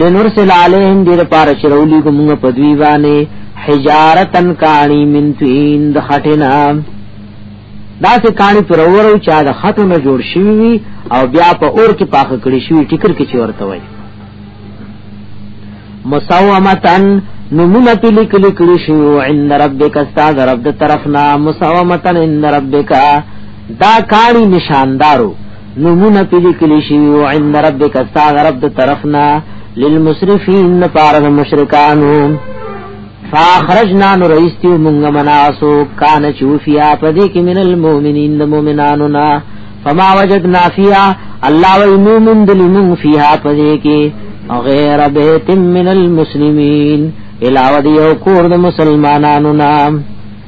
لنرسل علیهم دیر پار چرولی کو مونږ په دوی باندې حجارتن کانی من تین د خټنا دا سه کانی پر اورو چا د خټو نه جوړ شوی وی او بیا په اور کې پاخ کړی شوی ټیکر کې چورته وای مسومتن نمونه پی لکلی کلی شیو عند ربک استاد رب د طرفنا مسومتن عند ربک دا کانی نشاندارو نمونه پی لکلی شوی و عند ربک استاد رب د طرفنا للمسرفین پار د مشرکانو فاخرجنا نو رئیستی مونږ مناسو کان چوفیا پدې کې من المؤمنین د مؤمنانو نا فما وجدنا فیها الله وینمن دلمون فیها پدې کې غیر بیت من المسلمین علاوه دیو کور د مسلمانانو نام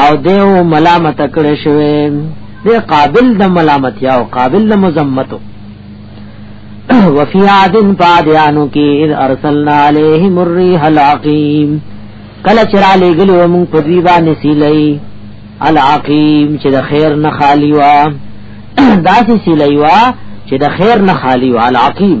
او دیو ملامت کړی شوی دی قابل د ملامت یا او قابل د مذمت وفي عاد فادیانو کی اذ ارسلنا علیهم الريح العقیم کله چرا لګلو مون په دی باندې سیلای العقیم چې د خیر نه خالی وا داسې سیلای وا چې د خیر نه خالی وا العقیم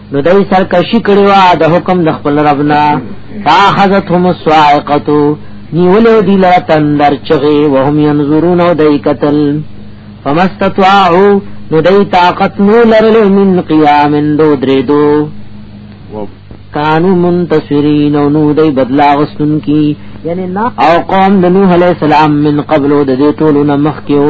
نو دای سرکشی کړي وا د حکم د خپل ربنا فاخذتهم الصاعقه نیولو دی لرا تندر چغی وهم ينظرون او دای قتل فمستطاعو نو دای طاقت نو لرل من قیام دو درې دو کانو منتصرین او نو دای بدلا غسن کی یعنی او قوم د نوح علیہ السلام من قبل د دې ټولو نه مخکیو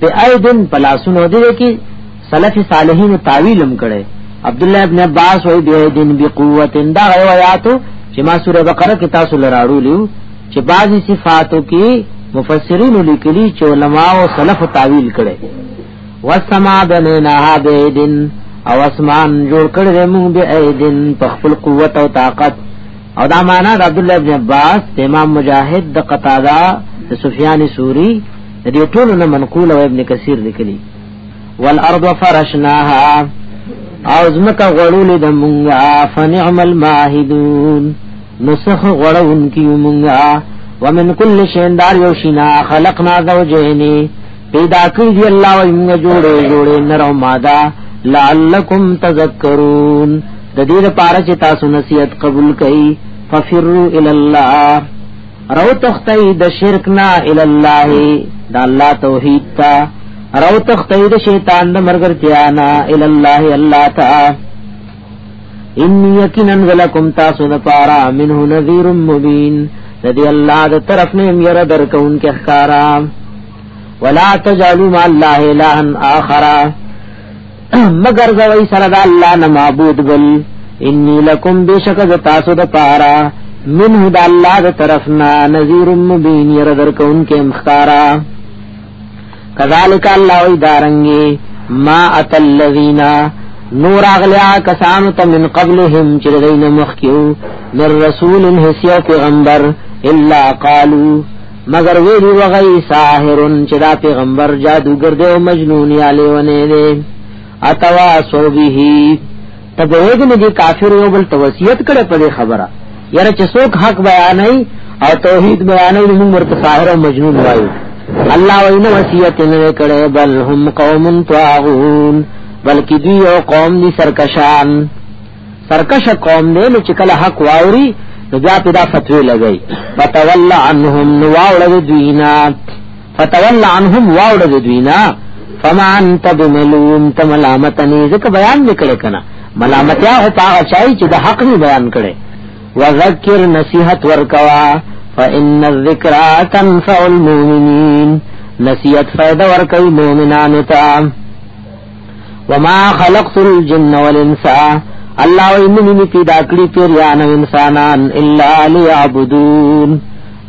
به ایدن پلاسونو دی کی سلف صالحین تعویلم کړي عبد الله ابن عباس وای به ایدن بقوت دا روایتو چې ما سوره بقره کې تاسو لراړو لیو چې بعضی صفاتو کې مفسرین لیکلي چې علما او سلف تعویل کړي والسما بنیناها بیدن او اسمان جوړ کړی موږ به ایدن په خپل قوت او طاقت او دا معنا د عبد الله ابن عباس د امام مجاهد د قتاده د سفیان سوری د دې ټولو نه منقول او ابن کثیر لیکلی والارض فرشناها او زمکه غړولې د مونږه فنعم الماهدون نسخ غړون کی مونږه ومن کل شین دار یو شینا خلقنا زوجینی پیدا کړی دی الله او موږ جوړې جوړې نر او ماده لعلکم تذکرون د دې لپاره چې تاسو نصیحت قبول کړئ ففروا الى الله رو تختی د شرک نه الى الله د الله توحید تا رو تختی د شیطان د مرګرتیا نه الى الله الله تا ان یقینا ولکم تاسو د پارا منه نذیر مبین د دې الله د طرف نه یې را درکون کې ښکارا ولا تجعلوا مع الله الها اخر مگر زوی سره د الله نه معبود بل انی لکم بشک ز تاسو د پارا منه د الله د طرفنا نذیر مبین ير درکون کې مختارا کذالک الله ای دارنګي ما اتل الذین نور اغلیا کسانو ته من قبلهم چې دین مخکیو من رسول هسیا پیغمبر الا قالو مگر ویلی وغی ساحرن چې دا پیغمبر جادوګر دی او مجنون یا لیونه دی اتوا سو به تبویګ نه دي کافر یو بل توصیت کړي په خبره یاره چې څوک حق بیانای او توحید بیانای نو موږ ورته ساحر او مجنون وایو الله وینا وصیت نه کړي بل هم قوم طاغون بلکې دوی یو قوم دي سرکشان سرکش قوم دې نو چې کله حق واوري نو بیا پیدا فتوی لګي فتول عنهم نو واوړه دوینا فتول عنهم واوړه دوینا فما انت بملوم ته ملامت نه ځکه بیان نکړي کنه ملامتیا هو پاغه چای چې د حق نه بیان کړي وذکر نصیحت ورکوا فان الذکر تنفع المؤمنین نصیحت فائدہ ورکوي مؤمنانو ته وما خلقت الجن والانس الله انني می پیدا کړی پیران او انسانان الا ليعبدون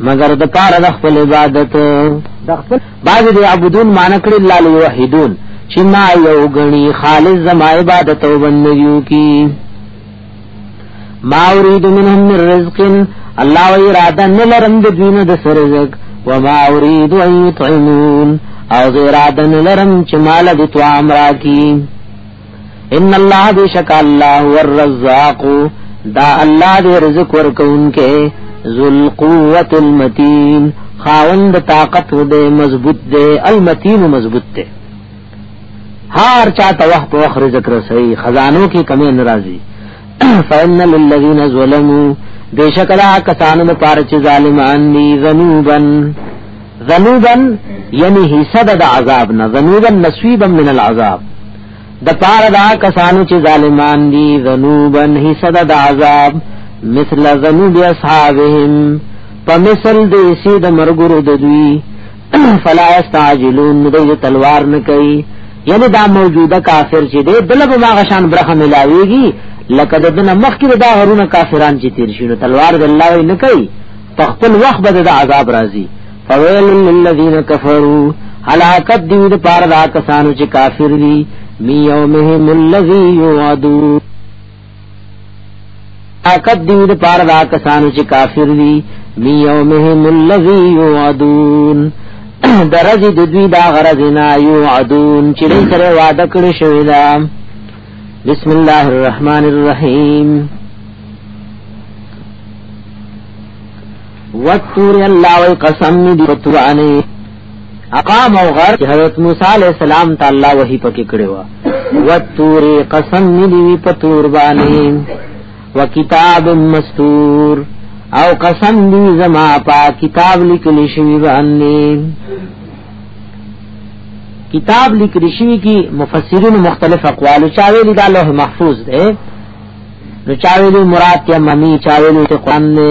مگر د پاره د خپل عبادت د خپل بعض دی عبدون معنی کړی الله ليوحدون چې ما یو غني خالص زما عبادت او بندګیو کی ما اريد منهم من رزق الله و اراده نلرم د دین د سرزق و ما اريد ان يطعمون او اراده نلرم چې مال د طعام راکی ان الله بشک الله هو الرزاق دا الله دې رزق ورکونکې ذل قوت المتين خاوند طاقت دې مضبوط دې المتين مضبوط دې هر چا ته وخت په وخت رزق رسي خزانو کې کمی ناراضي فإن للذين ظلموا بشکلا کسانو لپاره چې ظالمان دي ذنوبن ذنوبن یعنی حصہ د عذاب نه ذنوبن نصیبا من العذاب د پاره دا کسانو چې ظالمان دي ذنوبن حصہ د عذاب مثل ذنوب اصحابهم په مثل د اسی د مرګرو د دوی فلا استعجلون دوی تلوار نه کوي یعنی دا موجوده کافر چې دی دله به ماغه شان برخه ملاويږي لکه د دنه مخکې دا غرونه کافران چې تیر شي نو تلوار د الله نه کوي په خپل وخت به د عذاب راځي فویل للذین کفروا هلاکت دی د پاره دا کسانو چې کافر دي می یومهم الذی یعدون طاقت دی د پار دا کسانو چې کافر دي می یومهم الذی یعدون درز د دوی دا غرض نه یعدون چې دوی سره وعده کړی شوی دا بسم الله الرحمن الرحیم وتور الله وقسم دی وتوانه اقام او غر چې حضرت موسی علی السلام تعالی وحی پکې کړی و و تور قسم دی په تور باندې و کتاب مستور او قسم دی زما په کتاب لیکل شوی باندې کتاب لیکل شوی کی مفسرین مختلف اقوال چاویل دا لوح محفوظ ده نو چاویل مراد یا ممی چاویل ته قران نه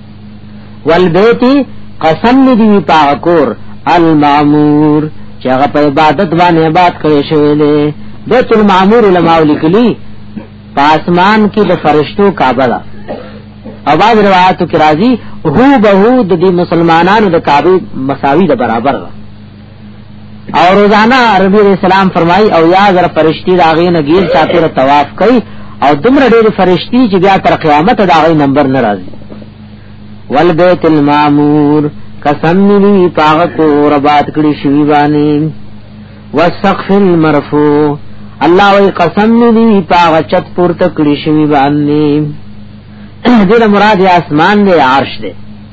والبیت قسم می دی پاکور المعمور چې هغه په عبادت باندې عبادت کړی شوی دی بیت المعمور علماء لیکلی پاسمان کې د فرشتو کعبه ده او بعض روایتو کې راځي هو به د دې مسلمانانو د کعبه مساوي د برابر ده او روزانه ربی علیہ السلام فرمای او یا زر فرشتي راغې نه غیر چاپیره طواف کوي او دومره ډېر فرشتي چې بیا تر قیامت دا غي نمبر ناراضي والبیت المامور قسم نی پاغ کو ربات کړي شوی باندې والسقف المرفوع الله وی قسم نی پاغ چت پورته کړي شوی باندې دې مراد یا اسمان دې عرش دې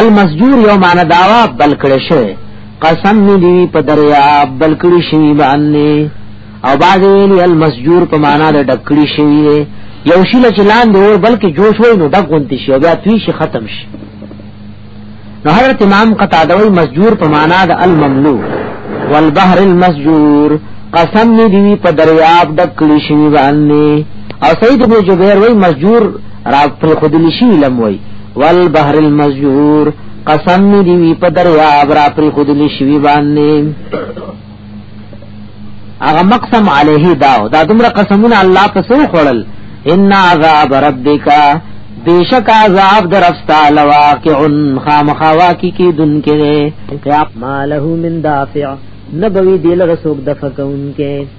المسجور یو معنی داوا بل کړی شوی قسم می دی په دریاب بل کړی شوی باندې او باز ویلی المسجور په معنا د ډکړی شوی دی یو شی لچ لاندې اور بلکې جوش وای نو ډک غونتی شي بیا توی شي ختم شي نو حضرت امام قتاده وی مسجور په معنا د المملو والبحر المسجور قسم می دی په دریاب ډکړی شوی باندې او سید ابن جبیر وی مسجور را پر خودلی شي لم وای والبحر المسجور قسم می دی وی په دریاب را پر خودلی شي باندې هغه مقسم علیه داو دا دومره قسمونه الله په سو خړل ان عذاب ربک بیشک عذاب درفتا لواقع خامخوا کی کی دن کې قیام ماله من دافع نبوی دل رسوک دفقون کې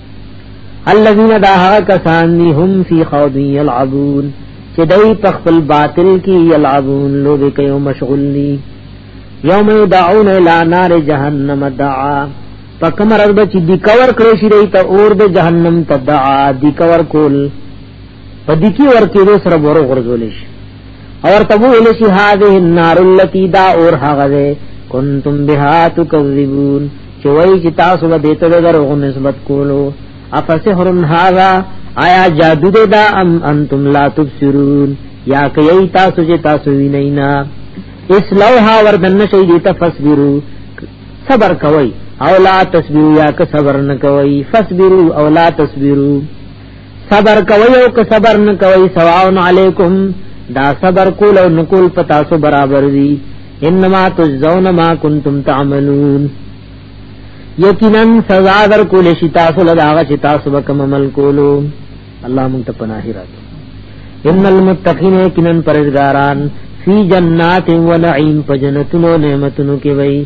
الذين داها کسان دي هم في خوض يلعبون چې دای په خپل باطل کې يلعبون لوبي کوي مشغول دي يوم يدعون الى نار جهنم دعا پکم رب چې دی کور کړی شي دی ته اور د جهنم تدعا دی کور کول پدې کې ورکه سره ورغورځول شي اور تبو السی هذه النار التي دا اور هغه کنتم بها تکذبون چې وای چې تاسو به دته درغو نسبت کولو افسحر هذا آیا جادو دې دا ام انتم لا تبصرون یا کوي تاسو چې تاسو وینئ نه اسلوها وردن شي دې تفسبرو صبر کوي او لا تصبروا یا که صبر نه کوي فصبروا او لا تصبروا صبر کوي او که صبر نه کوي سواون علیکم دا صبر کول او نکول پتا سو برابر دي انما تجزون ما کنتم تعملون یقینا سزا در کول شي تاسو له هغه چې تاسو به کوم عمل کولو الله مونږ ته پناه راکړي ان المتقین یقینا پرهیزګاران فی جنات و نعیم فجنتونو نعمتونو کې وي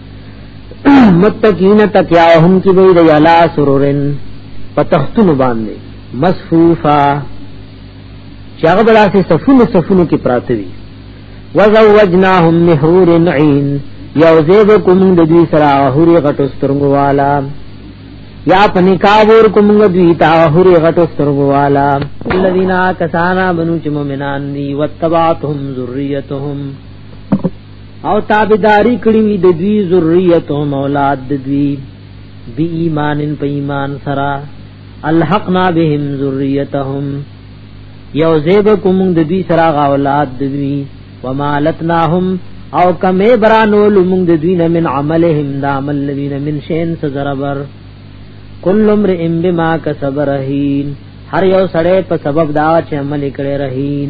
متقین تکیاهم کی وی دی علا سرورن پتختون باندې مصفوفا چاغه بلا سے صفونو صفونو کی پراته وی وزوجناهم محور عین یو زیب کوم د دوی سره هوري غټو سترګو والا یا پنی کاور کوم د دوی ته هوري غټو سترګو والا الذين كسانا بنو چې مؤمنان دي وتبعتهم ذريتهم او تابعداري کړی وي د دوی ذریته او اولاد د دوی بی ایمان په ایمان سره الحقنا بهم ذریتهم یو زیب کوم د دوی سره غا اولاد د دوی ومالتناهم او کمه برانو لمون د دوی من عملهم دا عمل الذين من شین سزربر کل امرئ بما کسب رهین هر یو سړی په سبب دا چې عمل کړي رهین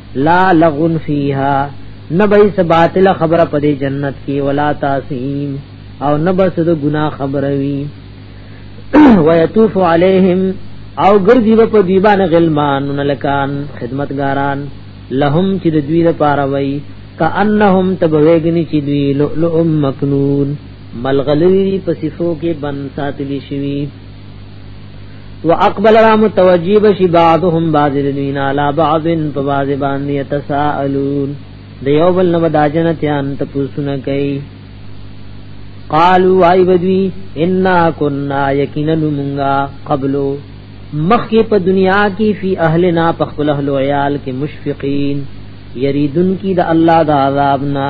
لا لغن فیها نبی س باطل خبره په دې جنت کې ولا تاسیم او نبس د ګنا خبره وی ويطوف عليهم او ګرځي په دی باندې غلمان لکان خدمتګاران لهم چې د دوی لپاره وای کانهم تبویګنی چې دوی لؤلؤ مکنون ملغلری په صفو کې بن ساتلی شوی واقبل را متوجیب شی بعضهم بعض الذین علی بعض فبعض باندې يتساءلون د یو بل نو دا جنتیان ته پوښتنه کوي قالوا وای بدوی ان كنا یقینا مونږه قبلو مخکې په دنیا کې فی اهلنا په خپل اهل عیال کې مشفقین یریدن کی د الله د عذاب نه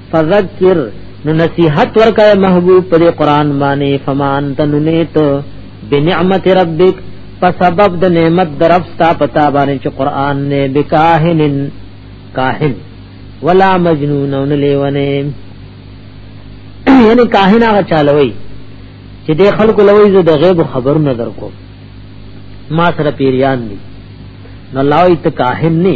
فذکر نو نصیحت ورکای محبوب پر قران باندې فمان تننیت بنعمت ربک په سبب د نعمت درف ستا پتا باندې چې قران نه بکاهنن کاهن ولا مجنون نو لیونه یعنی کاهن هغه چالوي چې د خلکو لوي زه د غیب خبر نه درکو ما سره پیریان دي نو الله ایت کاهن نه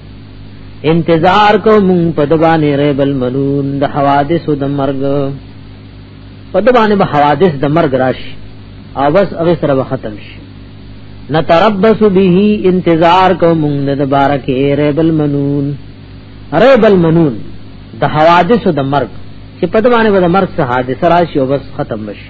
انتظار کو مون په دبانې ریب المنون د حوادث د مرګ په دبانې به حوادث د مرګ راشي او بس هغه سره به ختم شي نتربص به انتظار کو مون د بارکه ریب المنون ریب المنون د حوادث د مرګ چې په دبانې به د مرګ څخه حادثه راشي او بس ختم شي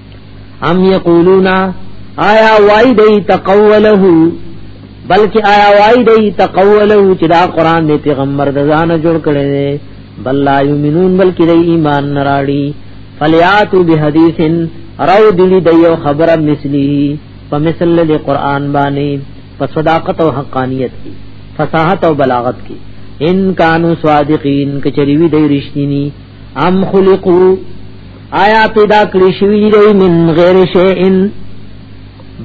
ام یقولون آیا وای دی تقوله بلکې آیا وای دی تقوله چې دا قران دی پیغمبر د ځان جوړ کړي دی بل لا یمنون بلکې دی ایمان نراړي فلیاتو بحدیثن راو دلی دیو خبره مثلی په مثل له قران باندې په صداقت او حقانیت کی فصاحت او بلاغت کی ان کانوا صادقین کچری وی دی رښتینی ام خلقو آیا پیدا کړی شوی دی من غیر شیئن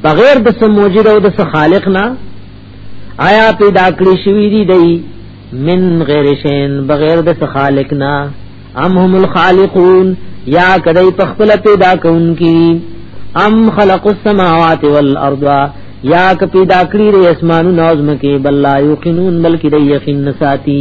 بغیر د سموجد او د خالق نه آیا پیدا کړی شوی دی دی من غیر شیئن بغیر د خالق نه ام هم الخالقون یا کدی په خپل پیدا کونکي ام خلق السماوات والارض یا ک پیدا کړی ری اسمانو نوزم کې بل لا یقینون بلکې د یقین ساتي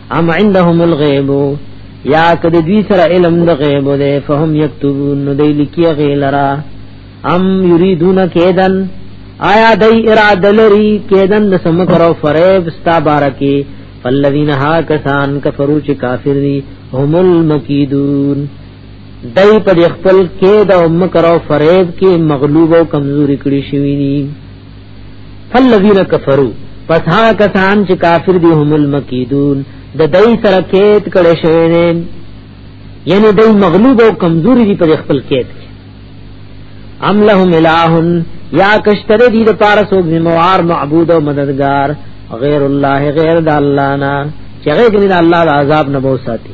ام عندهم الغیب یا کد دوی سره علم د غیب ده فهم یكتبون نو دی لکی غیلرا ام یریدون کیدن آیا دای اراده لري کیدن د سم کرو فریب ستا بارکی فالذین ها کسان کفرو چې کافر دي هم المکیدون دای په خپل کید او مکر او فریب کې مغلوب او کمزوري کړی شوی دي فالذین کفروا پس ها کسان چې کافر دي هم المکیدون د دای سره کېت کړي شوی دی یعنی دای مغلوب او کمزوري دي په خپل کېت ام لهم الہن یا کشتر دی د پارا سوک زموار معبود او مددگار غیر الله غیر د الله نه چې غیر د الله د عذاب نه بو ساتي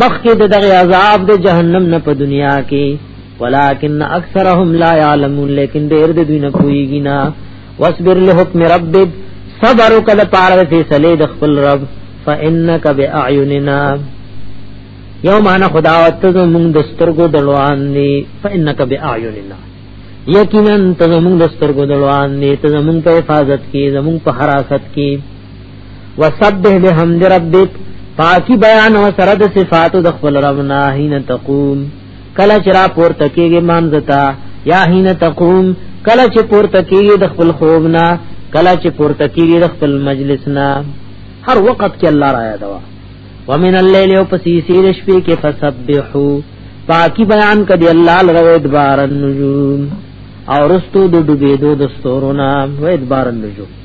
مخکې د دغه عذاب د جهنم نه په دنیا کې ولکن اکثرهم لا يعلمون لیکن ډېر د دوی نه پويږي نه واصبر له حکم ربک صبر وکړه پاره فیصله د خپل رب فانک باعیننا یو معنا خدا او ته زمونږ د سترګو دلوان دی فانک باعیننا یقینا ته زمونږ د سترګو دلوان دی ته زمونږ په حفاظت کې زمونږ په حراست کې وسبح بحمد ربک پاکی بیان او سره د صفاتو د خپل ربنا حين تقوم کله چې را پورته کېږي مانځتا یا حين تقوم کله چې پورته کېږي د خپل خوب نه کله چې پورته کېږي د خپل مجلس نه هر وخت کې الله را یاد وا ومن الليل او پسې سیر شپې کې فسبحو پاکی بیان کدی الله لروید بار النجوم او رستو د ډوبېدو د ستورو نام وید بار النجوم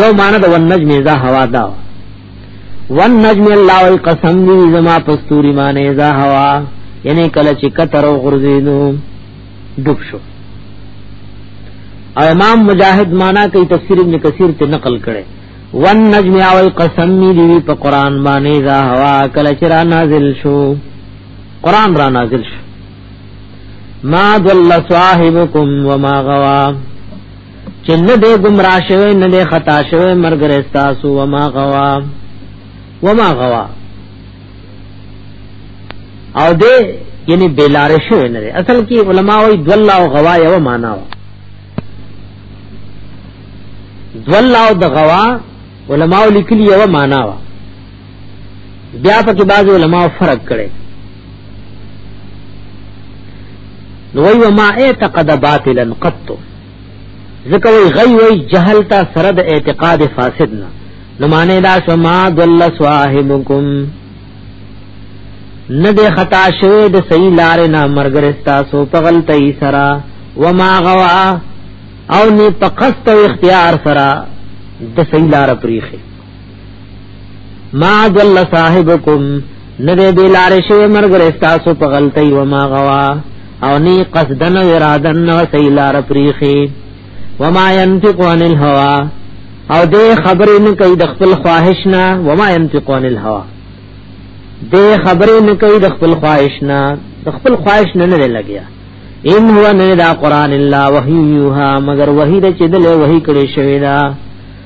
یو معنی د ون نجم اذا هوا دا ون نجم الله وی قسم دی زما پستوری معنی اذا هوا یعنی کله چې کتر او غرزینو ډوب شو او امام مجاهد معنی کوي تفسیر ابن کثیر ته نقل کړي ون نجم او قسم دی په قران باندې اذا هوا کله چې را نازل شو قران را نازل شو ما ضل صاحبكم وما غوا چې نه دې گمراه شوی نه دې خطا شوی مرګ رستا سو وما غوا وما غوا او دې یعنی بیلار شوی نه اصل کې علما وایي دولا او غوا یو معنا و دولا او د غوا علما لیکلی یو معنا و بیا په کې بعض علما فرق کړي نو وی وما اعتقد باطلا قط ځکه وی غي وی جهل تا سره د اعتقاد فاسد نه نو معنی دا شو ما دل صاحبکم نه د خطا شوی د صحیح لار نه مرګر تاسو په غلطی سره وما غوا او نی په قصد او اختیار سره د صحیح لار پریخه ما ضل صاحبکم نده بلار شو مرګ رستاسو په غلطي و ما غوا او ني قصدن و ارادن نو سيلار پريخي وما ينطق عن الهوى او دې خبرې نه کوي د خپل خواهش نه وما ينطق عن الهوى دې خبرې نه کوي د خپل خواهش نه د خپل خواهش نه نه لګیا ان هو نه دا قران الله وحي يوها مگر وحي د چې دل وحي کړي شوی دا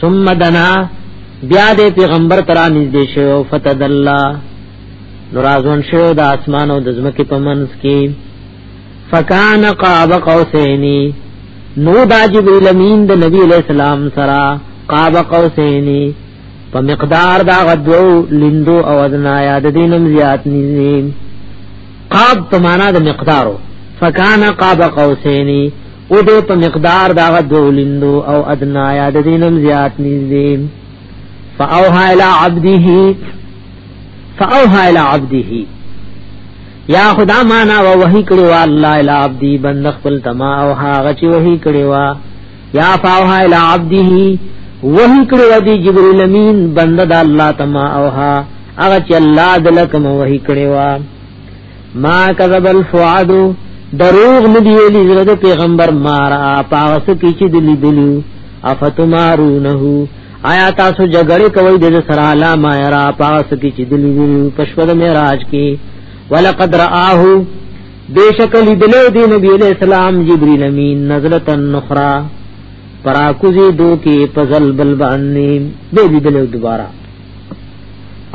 ثم دنا بیا د پیغمبر ترا نږدې شو فتدلا نورازون شو د اسمان او د زمکه په منځ کې فکان قاب قوسینی نو دا جبرئیل امین د نبی علیہ السلام سرا قاب قوسینی په مقدار دا غدو لندو او ادنا یاد دینم زیات نیم قاب په معنا د مقدارو فکان قاب قوسینی او دې په مقدار دا دولندو او ادنا یاد دینم زیات نږدې فاوها الى عبده فاوها الى عبده یا خدا معنا و وحی کړي وا الله الى عبدي بند خپل تما او هغه چې وحی کړي وا یا فاوها الى عبده وحی کړي وا دي جبريل امين بند د الله تما او هغه چې الله دلکم وحی کړي وا ما کذب الفؤاد دروغ ندی ویلی زړه د پیغمبر مارا پاوس کی چې دلی دلی افتمارونه آیا تاسو جګړه کوي د سره لا ما را پاوس کی چې دلی دلی پښپد معراج کی ولقد رآه بیشک لیدل دی نبی علیہ السلام جبرئیل امین نزلت النخرا پراکوزی دو کی پزل بل باندې دی لیدل دوباره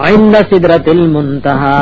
عند سدرۃ المنتهى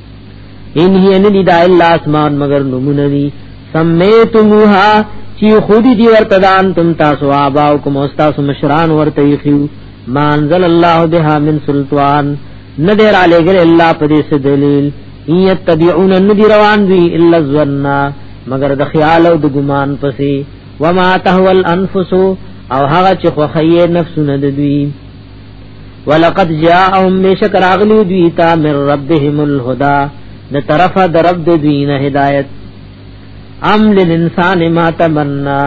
ان هی ان دی دا الا اسمان مگر نمونه دی سمیتموها چی خودی دی ورتدان تم تاسو آباو کم استاسو مشران ورتیخیو ما انزل الله بها من سلطان ندر علی گل اللہ پدیس دلیل ان یتبعون ندی روان دی الا الظنہ مگر د خیال او د ګمان پسې وما تهول انفسو او هغه چې خوخی نفسونه د دوی ولقد جاءهم مشک راغلی دوی تا من ربهم الهدى د طرف د رب د دوی نه هدایت ام للانسان ما تمنا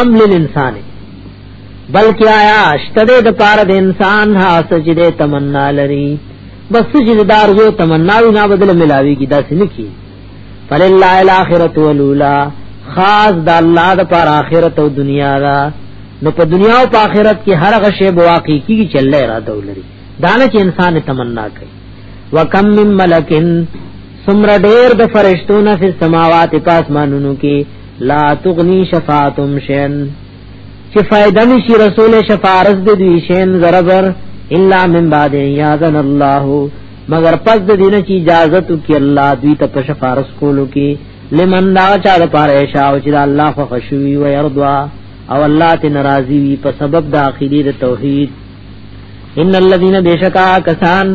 ام للانسان بلکې آیا شته د پاره د انسان ها سجده تمنا لري بس چې دار جو تمنا وی نه بدل ملاوي کی داسې نه کی فللہ الاخرت ولولا خاص د الله د پر اخرت او دنیا دا نو په دنیا او په اخرت کې هر هغه شی واقع کیږي چې الله اراده ولري دا نه چې انسان تمنا کوي وکم من ملکن سمر ډیر د فرشتو نه په سماوات پاس مانونو کې لا تغنی شفاعتم شین چې فائدہ نشي رسول شفارس د دوی شین زربر الا من بعد یاذن الله مگر پس د دینه چې اجازه تو کې الله دوی ته په شفارس کولو کې لمن دا چا د پاره شاو چې الله خو خوشوي او يرضا او الله ته ناراضي وي په سبب د عقيدې د توحید ان الذين بشکا کسان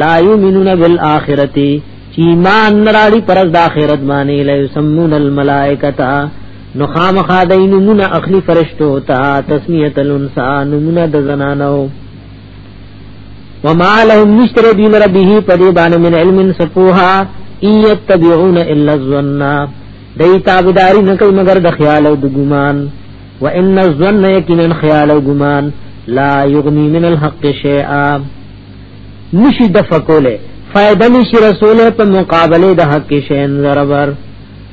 لا يؤمنون بالاخره چې ایمان نراړي پر د اخرت باندې لا يسمون الملائکتا نو خامخا دینمونه اخلي فرشتو ته تسمیه الانسان نمونه د زنانو وما لهم نشتر دین ربه پدی باندې من علم سپوها ایتبعون الا الظن دای تابعداري نه کوي مگر د خیال او د ګمان وان الظن یقینا خیال او ګمان لا یغنی من الحق شیئا نشي د فکوله فائدہ نشي رسوله په مقابله د حق شین ضربر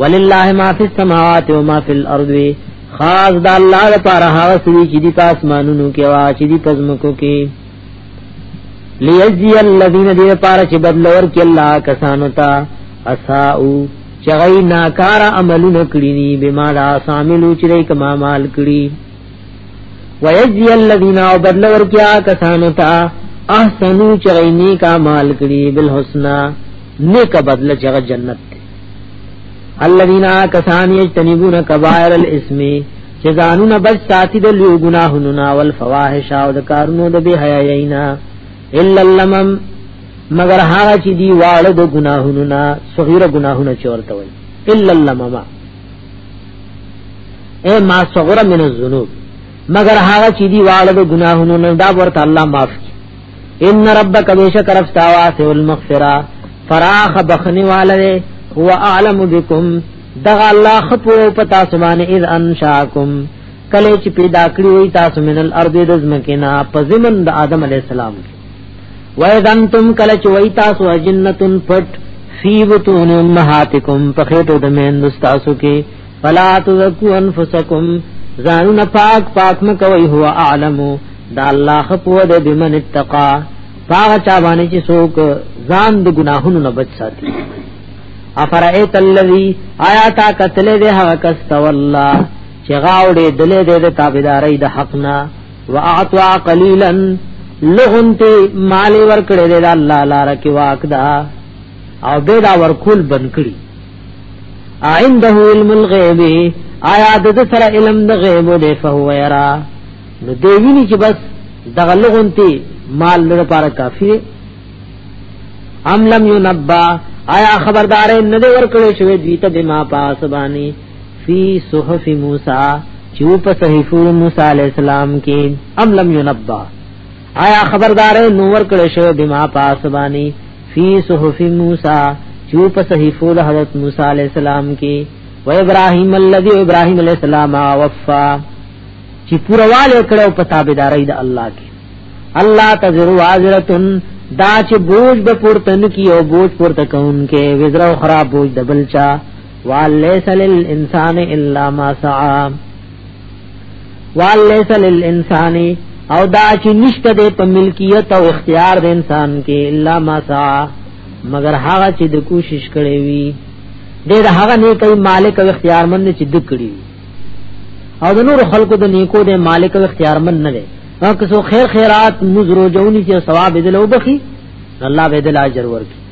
ولله ما فی السماوات و ما فی الارض خاص د الله لپاره هغه سړي چې دی پاس مانونو کې وا چې دی پزمکو کې لیجزی الذین دی لپاره چې بدل ورکړي الله کسانو ته اساو چغی ناکار عملونه کړی نی بما لا ساملو چې دای کما مال کړی ویجزی الذین او بدل ورکړي کسانو ته احسنو چغی نیکا مال کړی بالحسنا نیک بدل چې هغه جنت دی الذين كسان يجتنبون كبائر الاسم چې ځانونه بچ ساتي د لوی ګناهونو نه او الفواحش او د کارونو د بی حیایینا الا لمم مگر هغه چې دی واړه د ګناهونو نه صغیره ګناهونه چورته وي الا لمم اے ما صغره من الذنوب مگر هغه چې دی واړه د ګناهونو نه دا ورته الله معاف ان ربک بیشک رفتا واسع المغفرہ فراخ بخنی والے هو اعلم بكم دغه الله خپو پتا سبحان اذ انشاکم کله چې پیدا کړی وي تاسو من الارض رزمکنا پزمن د آدم علی السلام و اذن تم کله چې وي تاسو جنتن پټ فی بطون امهاتکم په خېټو د مین تاسو کې فلا تزکو انفسکم زانون پاک پاک مکوی هو اعلمو دا الله خپو د بمن اتقا پاغ چا باندې چې څوک ځان د ګناهونو نه بچ ساتي افرایت الذی آیا تا قتل ده هغه کس تولا چې غاوړې دلې دې د تابعداري د حق نه واعطوا قليلا لغنتی مال ورکړې ده الله لپاره کې واک ده او به دا ورکول بنکړي عنده علم الغیب آیا د سره علم د غیب دی فهو یرا نو دی ویني چې بس دغه لغونتی مال لپاره کافی دی ام لم ينبا آیا خبردار نه دی ورکړی شوی دوی ته بما پاس باندې فی صحف موسی چې په صحیفه موسی علی السلام کې ام لم ينبا آیا خبردار نو ور کړی شو بما پاسبانی فی صحف موسی چو په صحیفو د حضرت موسی علی السلام کې و ابراهیم الذی ابراهیم علی السلام وفا چې پورواله کړو په تابعداري د الله کې الله تزر واجرتن دا چې بوج به پورتن کی او بوج پورته کون کې وزرو خراب بوج دبلچا والیس للانسان الا ما سعى واللیس للانسانی او دا چې نشته د په ملکیت او اختیار د انسان کې الا ما سا مگر هغه چې د کوشش کړي وي د هغه نه کوي مالک او اختیارمند چې د کړي او د نور خلکو د نیکو د مالک او اختیارمند نه دی هغه څو خیر خیرات مزرو جونی چې ثواب دې لوبخي الله به دې اجر ورکړي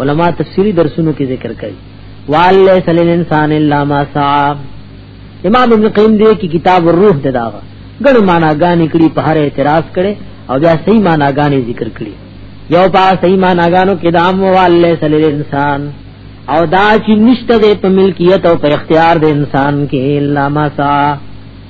علما تفسیری درسونو کې ذکر کوي والله سل الانسان الا ما سعى امام ابن قیم دې کې کتاب الروح دداغه ګڼ معنا غانې کړي په هر اعتراض کړي او بیا صحیح معنا غانې ذکر کړي یو پا صحیح معنا غانو کې دام والله سل الانسان او دا چې نشته دې په ملکیت او په اختیار د انسان کې الا ما سعى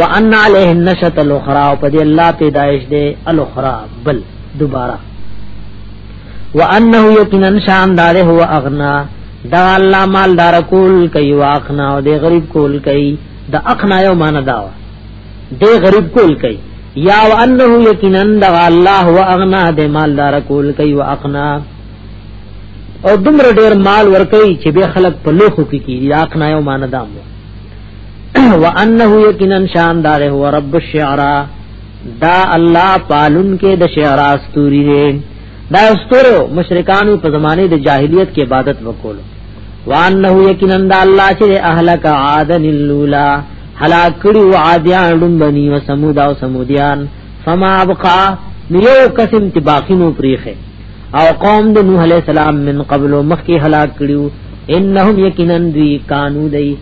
وان علیه النشۃ الاخرى او په دې الله پیدائش دې الاخرى بل دوباره وانه یقینا شان دار هو اغنا دا الله مال دار کول کوي واخنا او دې غریب کول کوي دا اخنا یو مان دا دې غریب کول کوي یا وانه یقینا دا الله هو اغنا دې مال دار کول کوي واخنا او دمر ډیر مال ورکوي چې به خلک په لوخو کې کیږي اخنا یو مان دا مو وانه یقینا شان دار هو رب الشعرا دا الله پالون کې د شعرا استوري دی دا استورو مشرکانو په زمانه د جاهلیت کې عبادت وکول وانه یقینا دا الله چې اهلک عادن الاولا هلاک کړي و عادیان لومبني او سمود او سمودیان فما ابقا نیو قسم تی باقی نو پریخه او قوم د نوح علیہ السلام من قبل مخکی هلاک کړیو انهم یقینا دوی کانو دی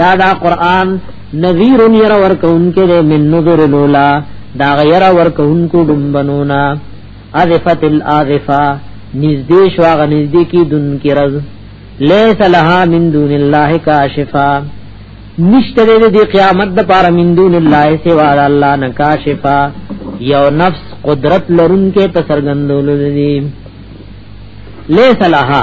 یا دا قران نذیر ير ورکون کې د من نذر لولا دا غیر ورکون کو دمبنونا اذفت الاذفا نزدې شو غ نزدې کی دن کې رز لیس لها من دون الله کاشفا نشته دې قیامت د پاره من دون الله سوا الله نه کاشفا یو نفس قدرت لرونکې تسرګندول دي لیس لها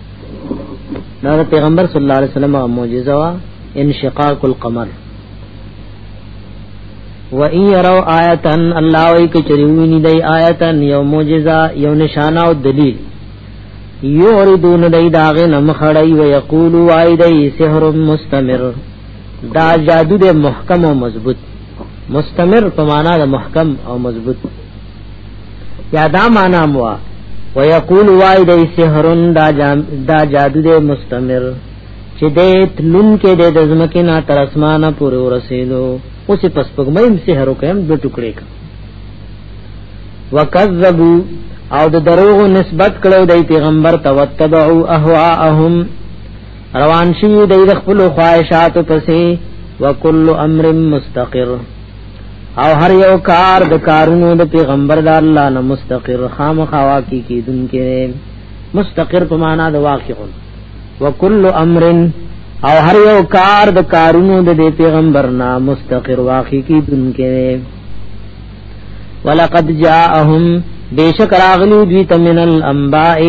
دا د پیغمبر صلی الله علیه وسلم معجزه وا انشقاق القمر و ان يروا آیه الله وی کچریونی دی آیه یو معجزه یو نشانه او دلیل یوردون دی داغه نمخړی و یقول وای دی سحر مستمر دا جادو دے محکم او مضبوط مستمر په معنا د محکم او مضبوط یا دا معنا مو ويقول وای د سحرن دا جام دا جادو دې مستمر چې دې تلون کې دې د زمکه نه تر اسمانه پورې ورسېدو اوس پس پګمې هم سحر وکم د ټوکړې کا وکذبوا او د دروغ نسبت کړو د پیغمبر توتبعوا اهواهم روان شي د خپل خواهشات پسې وکل امر مستقر او هر یو کار د کارونو د پیغمبر د الله نه مستقر خامخا واقع کیدونکې مستقر په معنا د واقعون وکل امر او هر یو کار د کارونو د پیغمبر نه مستقر واقع کیدونکې ولقد جاءهم بیشک راغلی دوی تمن الانباء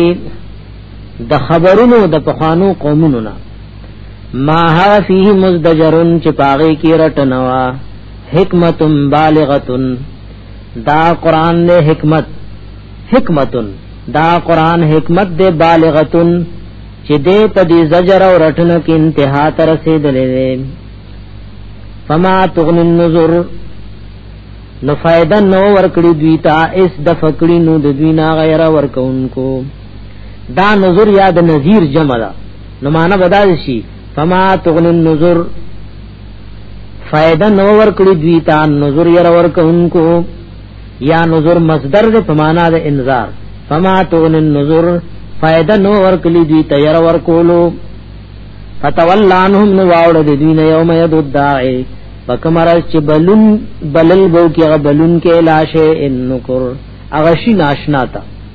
د خبرونو د پخوانو قومونو نه ما ها فيه مزدجرن چې پاغي کې رټنوا حکمت بالغتن دا قران له حکمت حکمتن دا قران حکمت دے بالغتن چې دې په دې زجر او رټن کې انتها تر رسیدلې فما تغن النظر نو فائدہ نو ورکړي دوی ته اس د فکړي نو د دوی نه غیر ورکونکو دا نظر یاد نذیر جمع ده نو معنا بدل شي فما تغني النذر فائدہ نو ور کړی دوی ته نذر ير ور کوونکو یا نذر مصدر دې په معنا د انذار فما تغني النذر فائدہ نو ور کړی دوی ته ير ور کولو فتولانهم نو واوړ دې دوی نه یوم یذ الداعی پکمرز چې بلون بلل بو کې غ بلون کې لاشه ان نکر اغشی ناشنا تا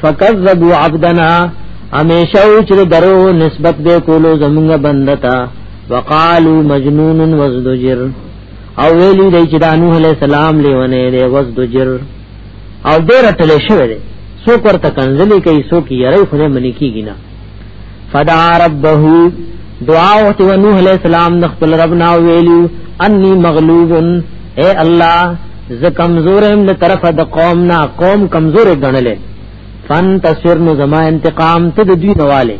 فکذبوا عبدنا همیشه او چې درو نسبت به کولو زمونږ بندتا وقالو مجنون وزدجر او ویلی دی چې د نوح علی السلام لیونه دی وزدجر او ډیر ټلې شوی دی څوک ورته کنځلې کوي څوک یې راي خو نه منې کیږي نه فدعا ربه دعا او ته نوح علیہ السلام د خپل رب نا ویلو انی مغلوب اے الله ز کمزور هم له طرفه د قوم نا قوم کمزور غنلې فن تصویر نو زما انتقام ته د دوی نواله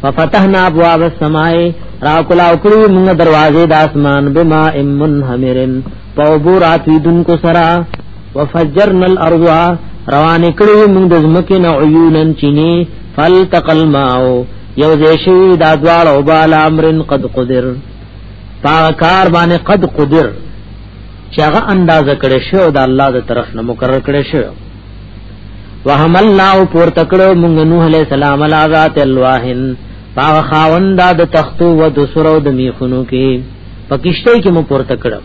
ففتحنا ابواب السماء را کلا وکړو موږ دروازې د اسمان بما امن حمرن پوبو راتوی دن کو سرا وفجرنا الارض روان کړو موږ د زمکه نه عيونن چيني فالتقى الماء یو زیشی دا دوال او بال امرن قد قدر پاکار باندې قد قدر چې هغه اندازه کړي شو د الله د طرف نه مقرر کړي شو وحملنا او پور تکړو موږ نوح علیہ السلام علی ذات الواحن پاغ خاوند د تختو و د سرو د میخونو کې پکشته کې مو پورته کړم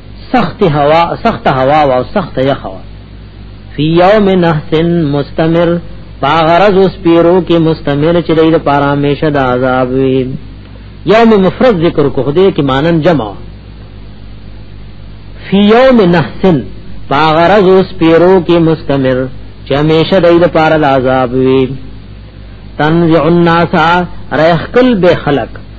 سخت هوا سخت هوا او سخت یخ هوا فی یوم نحس مستمر باغرز اوس پیرو کې مستمر چې د پاره همیشه د عذاب وي یوم مفرد ذکر کو خدای کې مانن جمع فی یوم نحس باغرز اوس پیرو کې مستمر چې همیشه د پاره د عذاب وي تنزع الناس رحقل به خلق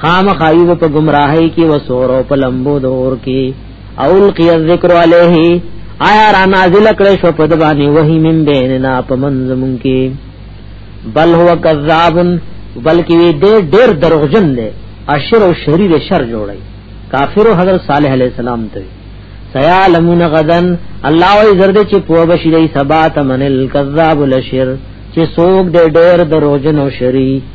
خام خایب په گمراهی کې وسور او په لمبو دور کې اول کی ذکر علیه آیا را نازل کړي شو په دبانی وਹੀ من بیننا په منزمون کې بل هو کذاب بلکې دې ډېر دروغجن دی اشر او شریر شر جوړي کافر حضرت صالح علیہ السلام ته سیالمون غدن الله وی زرد چې په بشی دی سبا تمنل کذاب لشر چې سوق دې ډېر دروغجن او شری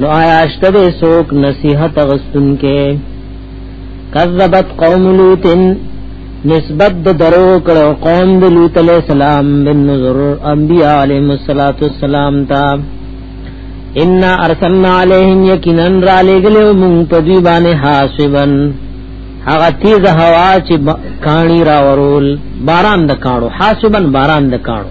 نو آیا شته دې څوک نصيحت غستون کې کذبت قوم لوط نسبت د درو کړو قوم د لوط علیہ السلام بن نظر انبیاء علیهم الصلات والسلام تا ان ارسلنا علیہم یقینا را لګلو مون په دی باندې حاسبن هغه تیز هوا چې کانی را ورول باران د کانو حاسبن باران د کانو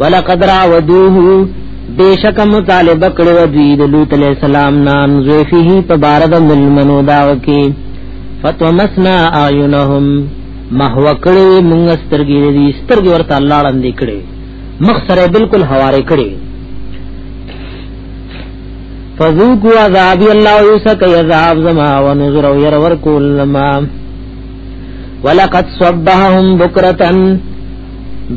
ولقد راودوه بیشک مطالبه کړو دوی د لوط علیہ السلام نام زویفه په بار د ملمنو داو کې فتومسنا اعینهم محو کړو موږ سترګې دې سترګې ورته الله وړاندې کړې مخ سره بالکل حواله کړې فذوقوا عذابي الله يسك عذاب زما ونذر ير ور کول ما ولقد صبهم بكرتن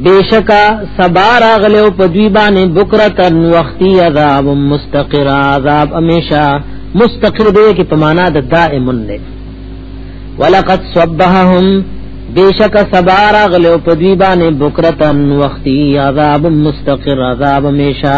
بیشکا سبا راغلو په دوی باندې بکرتن وختي عذاب مستقر عذاب امیشا مستقر دی کې په معنا د دائمن نه ولقد صبحهم بیشک سبا راغلو په دوی باندې بکرتن وختي عذاب مستقر عذاب امیشا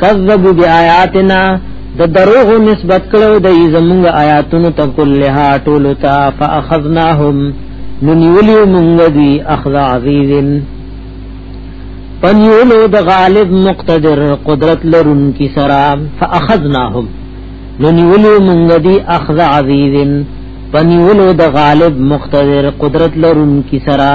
کذبوا بیااتنا د دروغ نسبت کړو د زمونږ آیاتونو ته کلها ټولو ته فاخذناهم ننیولی مونږ دی اخذ عزیز پنیولو د غالب مقتدر قدرت لرون کی سرا فاخذناهم ننیولی مونږ دی اخذ عزیز پنیولو د غالب مقتدر قدرت لرون کی سرا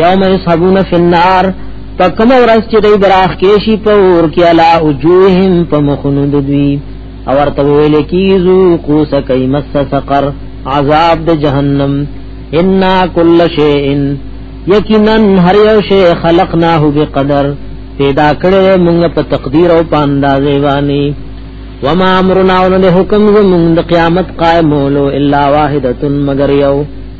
یوم یسحبون فی النار پکم ورځ چې دوی دراخ کې شي په اور کې علا وجوههم په مخونو دوی او ورته ویل کی ذوقوا سکای مس سقر عذاب د جهنم ان کل شیء یقینا هر یو شی خلقناه بقدر پیدا کړې موږ په تقدیر او په اندازې باندې وما امرنا ولله حکم زمون د قیامت قائمولو الا واحده مگر یو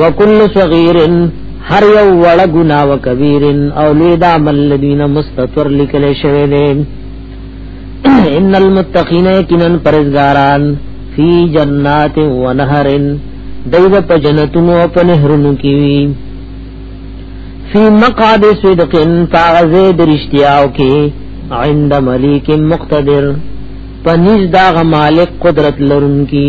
وکل صغیر هر یو وړ ګنا او کبیر او لوی دا عمل الذين مستتر لیکل شوی دی ان المتقین یقینا پرزګاران فی جنات و نهر دیو په جنتونو او په نهرونو کې وی فی مقعد صدق فغز درشتیاو کې عند ملیک مقتدر پنځ دا مالک قدرت لرونکي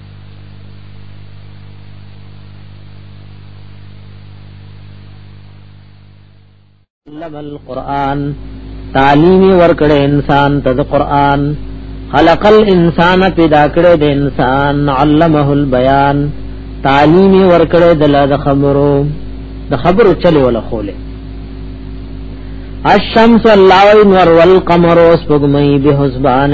علم القرآن تعلیم ورکړ انسان ته قرآن خلق الانسان پیدا کړ د انسان علمه البیان تعلیم ورکړ د لا د خبرو د خبرو چل ولا خوله الشمس الله والقمر اسبغمی بحسبان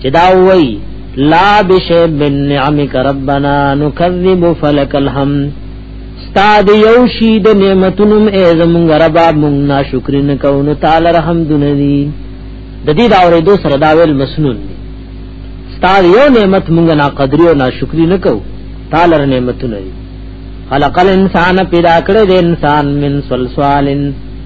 چې دا وای لا بشی من نعمک ربنا نکذب فلک الحم استاد یو شی د نعمتونم ای زمونږ رب مونږ ناشکر نه کوو نو تعالی رحم دنری د دې دا اورېدو سره دا ویل مسنون دی استاد یو نعمت مونږ نا قدر او ناشکر نه کوو تعالی نعمتونه خلق الانسان پیدا کړی د انسان من صلصالن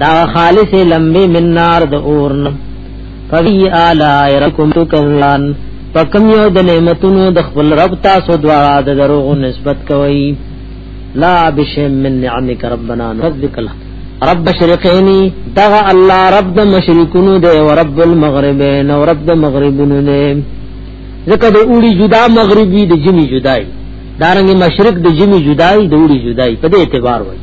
دا خالص لمبه من نار د اورن فوی آلاء رکم تکذان پکم یو د نعمتونو د خپل رب تاسو دواړه د دروغ نسبت کوي لا بشم من نعمک ربنا نذک الله رب مشرقینی دغه الله رب د مشرقونو دی او رب المغربین او رب د مغربونو دی ځکه د اوړي جدا مغربي د جمی جدای دارنګ مشرق د جمی جدای د اوړي جدای په دې اعتبار وایي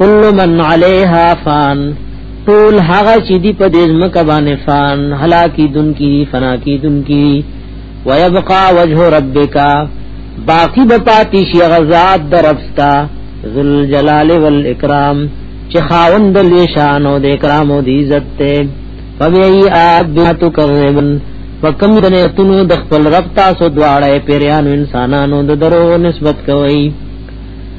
کل من علیها فان ټول هغه چې دی په دې ځمکه باندې فان هلاکی دن کی فنا کی دن کی ويبقى وجه ربک باقی د پاتې شي غزاد درفتا ذل جلال والاکرام چې خاوند لوی شان او د اکرام او د عزت ته فبئی آب تکرمن فکم دنیتونو د خپل رب تاسو دواړه پیریانو انسانانو د درو نسبت کوي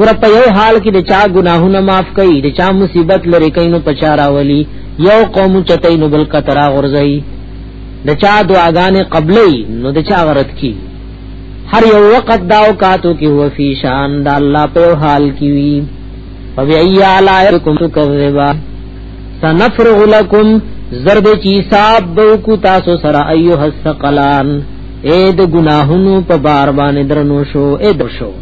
ور په یو حال کې د چا ګناهونه معاف کړي د چا مصیبت لري کینو پچارا ولي یو قوم چتای نو بل کترا غرزي د چا دعاګانې قبلې نو د چا غرت کی هر یو وخت دا اوقاتو کې هو فی شان د الله په حال کې وي فبأي آلائكم تكذبا سنفرغ لكم زرد چی صاحب بوکو تاسو سره ایوه الثقلان اے د گناهونو په بار باندې درنو شو اے درشو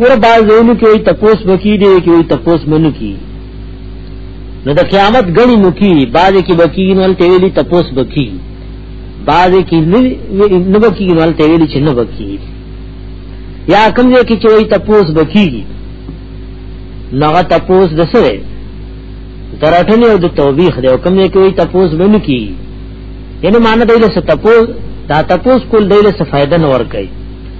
ګور بازونو کې وي تپوس بکی دی کې وي تپوس منو کی نو د قیامت غني مکی باز کې بکی نو ته ویلي تپوس بکی باز کې نه بکی نو ته ویلي چې نه بکی یا کوم دې کې چې وي تپوس بکی نغه تپوس د سره درټنی او د توبیخ دی او کوم دې کې وي تپوس منو کی ینه مان دی له تپوس دا تپوس کول دی له فائدہ نور کوي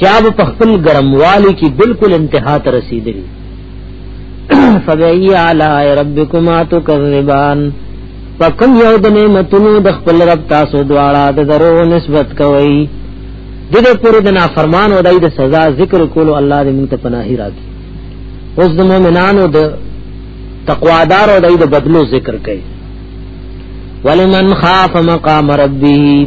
چا به په خپل ګرموالي کې بالکل انتها ته رسیدلی فبئی علی ربکما تکذبان فکم یو د نعمتونو د خپل رب تاسو دواړه د درو نسبت کوي دغه پر د نافرمان او دای د سزا ذکر کولو الله دې موږ ته پناهي راکړي اوس د مؤمنانو د تقوادار او دای د بدلو ذکر کوي ولمن خاف مقام ربه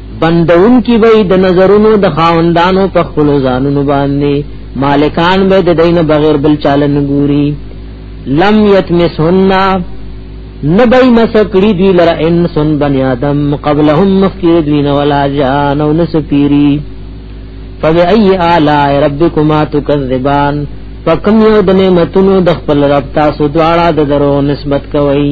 بندون کی وای د نظرونو د خاوندانو په خپل ځانونو باندې مالکان به د دین بغیر بل چاله نګوري لم یتمسهن نبی مسکړی دی لره انسان بنی آدم قبلهم مخکې دوی نه ولا جان او نسپیری فبأي آلاء ربكما تكذبان فکم یو د نعمتونو د خپل رب تاسو دواړه د درو نسبت کوي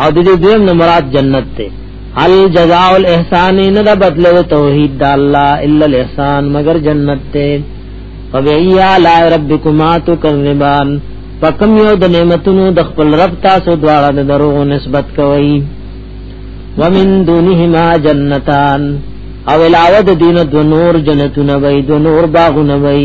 او د دې دویم نه مراد جنت ته الجزاء الاحسان نه د بدله توحید د الله الا الاحسان مگر جنت ته فبیا لا ربکما تکذبان پکم یو د نعمتونو د خپل رب تاسو دواړه د دروغ نسبت کوي ومن دونهما جنتان او علاوه د دین د نور جنتونه وي د نور باغونه وي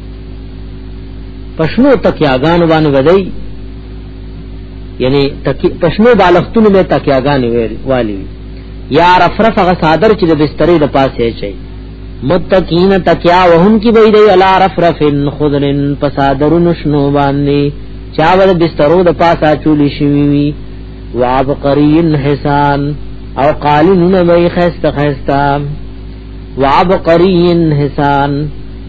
پښنو تکیاګان باندې ودی یعنی تکی پښنو بالښتونو مې تکیاګان ویل والی یا رفرف غ صادر چې د بسترې د پاسه چي متقین تکیا وهم کی بيد علا رفرف خضر پسادرن شنو باندې چا ور بسترو د پاسه چولی شوی وی وعبقرین حسان او قالین نبی خسته خسته وعبقرین حسان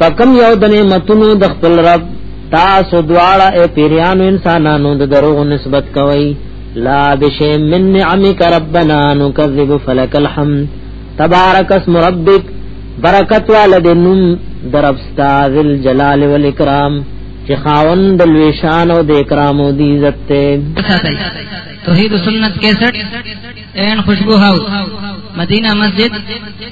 پکم یو د نعمتونو د خپل رب تاسو دواړه اے پیرانو انسانانو د دروغ نسبت کوي لا بشی من نعمک ربنا نکذب فلک الحمد تبارک اسم ربک برکت والدنم درب استاد الجلال والاکرام چې خاوند لوی شان او د اکرام او د عزت ته توحید سنت 61 ان خوشبو هاوس مدینہ مسجد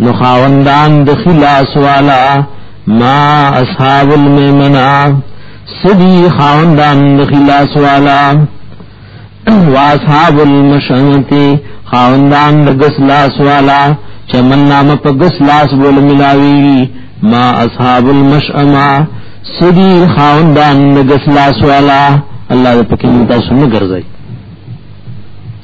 نو خاوندان د خلاص والا ما اصحاب المیمنه سدی خاوندان د خلاص والا واصحاب المشنتی خاوندان د غس لاس والا چمن نامه په غس لاس بول ملاوی ما اصحاب المشأمه سدی خاوندان د غس لاس والا الله دې پکې تاسو نه ګرځي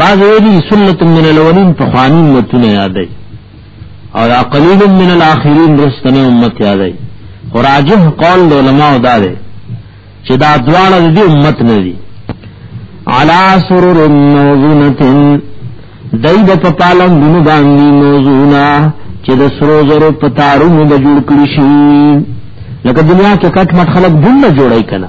بعض ویلی سنت من الاولین په خوانی امتونه یادای او دا قلیل من الاخرین رستنه امت یادای خو راجح قول د علماء دا دی چې دا دواړه د امت نه دي علا سرر موزونتن دای د په پالم دونو باندې موزونا چې د سرو زرو په تارونو د جوړ کړی شي لکه دنیا کې کټ مټ خلک دونه جوړای کنا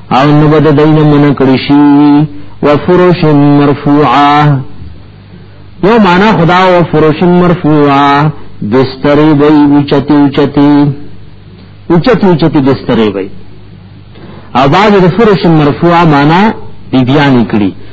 او نو بد دین من کړی شي وفرش مرفوعه یو معنا خدا او فرش مرفوعه بستری وی اوچتی اوچتی اوچتی اوچتی بستری وی او بعد د فرش مرفوعه معنا بیبیانی کړی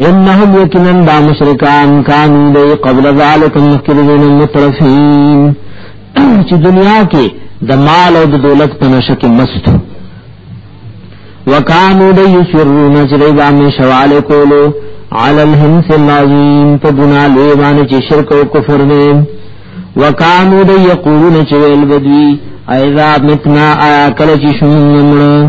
انهم یقینا دا مشرکان کانو دی قبل ذالک مخکرین مترفین چې دنیا کې د مال او د دولت په نشه کې مست وکانو دی یسرون چې دی باندې شواله کولو علی الهمس العظیم په ګنا لوی باندې چې شرک او کفر نه وکانو دی یقولون چې ویل بدوی ایذا متنا آیا کله چې شوم نمړ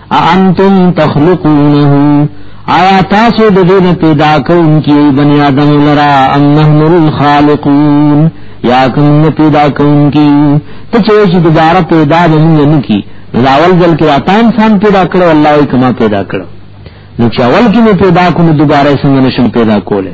انتم تخلقونه آیا تاسو د دین پیدا کوونکی بنی آدم لرا ام نحن الخالقون یا کوم پیدا کوونکی ته چې دوباره پیدا د موږ نه کی راول ځل کې راته انسان پیدا کړو الله یې کما پیدا کړو نو چې اول کې پیدا کو نو دوباره څنګه نشم پیدا کوله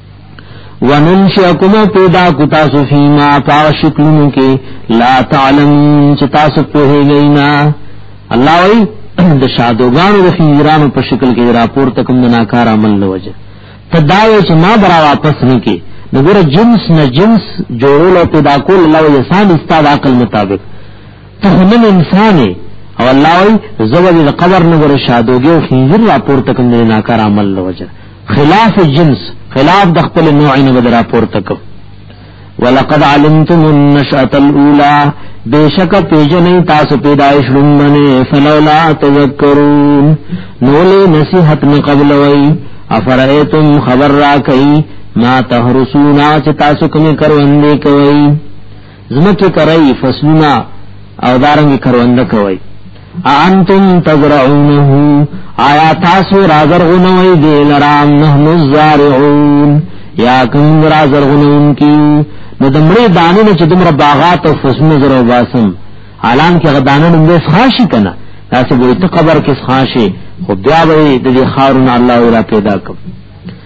وننشئکم پیدا کو تاسو فیما پا شکلونو کې لا تعلمون چې تاسو په هیګینا الله وی د شادوګانو د خیرانو په شکل کې راپور تکم د ناکار عمل لوجه تداوی چې ما برا واپس نه کې دغه جنس نه جنس جوړول او پیدا کول الله یې سال استاد عقل مطابق ته هم انسان او الله وی زوجې د قبر نه ور شادوګي او خیر راپور تکم د ناکار عمل لوجه خلاف جنس خلاف د خپل نوع نه بدر پورته کو ولقد علمتم النشأة الاولى بیشک پیجنې تاسو پیدایش لمنه فلولا تذکرون نولې نصیحت نه قبل وای افرایتم خبر را کوي ما تهرسونا چې تاسو کوم کروندې کوي زمکه کرای فصلونه او دارنګ کرونده کوي انتم تزرعونه آیا تاسو راغرغونوي دی لرام نحن الزارعون یا کوم راغرغونون کی نو د مړې دانې نه چې دمر باغات او فصلونه زرو باسم حالان کې غدانه نن دې خاصی کنه تاسو به ته قبر کې خاصی خو بیا به د دې خارون الله را پیدا کوي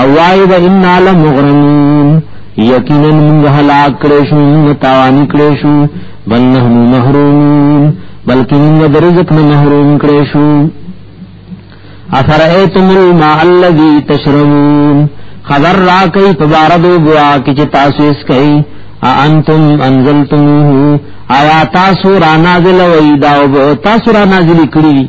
او وای و ان عالم مغرمون یقینا موږ هلاک کړې شو موږ تاوان کړې شو بل نه محرومون بلکې موږ د رزق نه محروم کړې شو افرئتم الماء الذي تشربون خبر را کوي په بار دو بوا کې چې تاسو اس کوي انتم انزلتموه آیا تاسو را نازل وې دا او تاسو را نازل کړی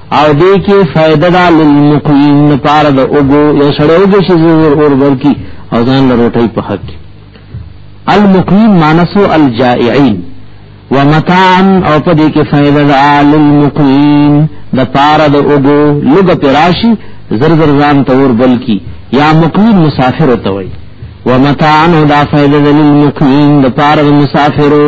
او دې کې فائدہ دا للمقیم لپاره د اوګو یو سره اوګو شي زور اور ورکی او ځان له روټي په حق المقیم مانسو الجائعين ومتاعا او په دې کې فائدہ دا للمقیم د پاره د اوګو لګ پراشي زر زر ځان تور بلکی یا مقیم مسافر ته وای ومتاعا دا فائدہ للمقیم د پاره د مسافرو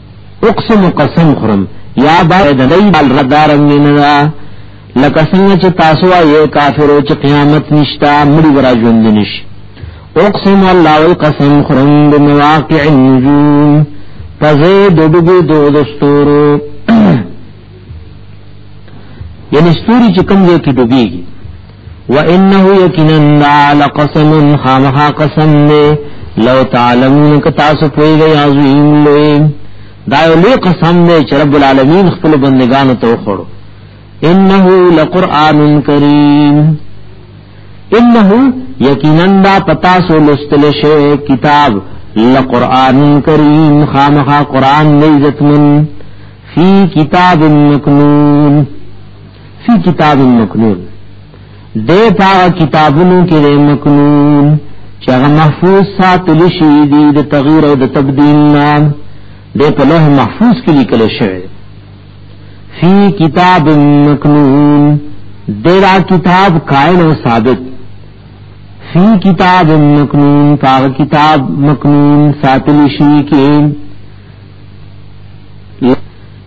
اقسم قسم خرم یا با دلی بال ردارم ننرا لکه څنګه چې تاسو یې کافرو چې قیامت نشتا مړي ورا ژوند نش اقسم الله القسم خرم بمواقع النجوم پزې دډګو دو دستورو یعنی ستوري چې کوم ځای کې ډوبېږي وانه یقینا لقسم خامها قسم دے لو تعلمون ک تاسو پوی گئی عظیم لوی دا یو لوی قسم دے چې رب العالمین خپل بندگانو ته وخړو انه لقران کریم انه یقینا دا پتا سو لستل شی کتاب لقران کریم خامها قران عزت من فی کتاب مکنون فی کتاب مکنون دې پاغه کتابونو کې دې مکنون چې هغه محفوظ ساتل شي دي د تغییر او د تبديل نام دې په لوح محفوظ کې لیکل شوی فی کتاب مکنون دې را کتاب قائل او ثابت فی کتاب مکنون پاغه کتاب مکنون ساتل شي کې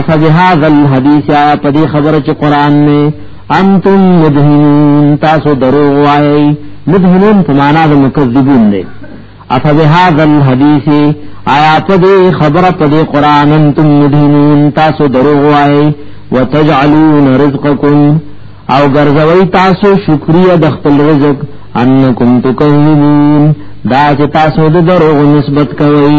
افبهذا الحديث په دې خبره چې قران نه انتم مدهنون تاسو دروغ وایي مدهنون په معنا د مکذبون دی افبهذا الحديث آیا په دې خبره په دې قران انتم مدهنون تاسو دروغ وایي وتجعلون رزقكم او ګرځوي تاسو شکریا د خپل رزق انکم تکذبون دا چې تاسو د دروغ نسبت کوئ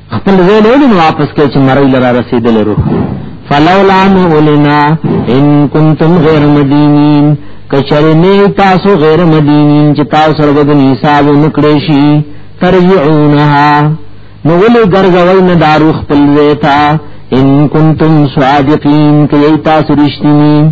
خپل ویل ولې واپس کوي چې مړی لرا رسیدل روح فلولا مولنا ان کنتم غیر مدینین کچر نه تاسو غیر مدینین چې تاسو سره د حساب نکړې شي ترجعونها نو ولې ګرځوي نه دارو خپل ویتا ان کنتم صادقین کې تاسو رښتینی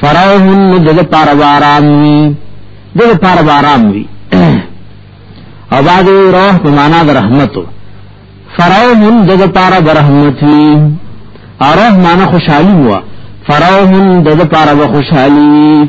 فراهم دل پار بارام وی دل پار بارام وی او بعد روح په معنا د رحمتو فراهم دل پار برحمت وی او روح معنا خوشحالی هوا فراهم دل پار خوشحالی وی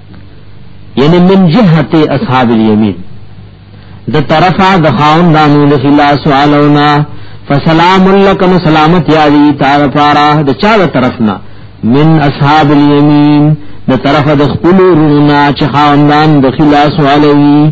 یعنی من جهت اصحاب الیمین د طرفا د خاون دانو له خلا سوالونا فسلام لکم سلامت یا دی تعالی پارا د چا د طرفنا من اصحاب الیمین د طرف د خپل رونا چې خاوندان د خلا سوالوي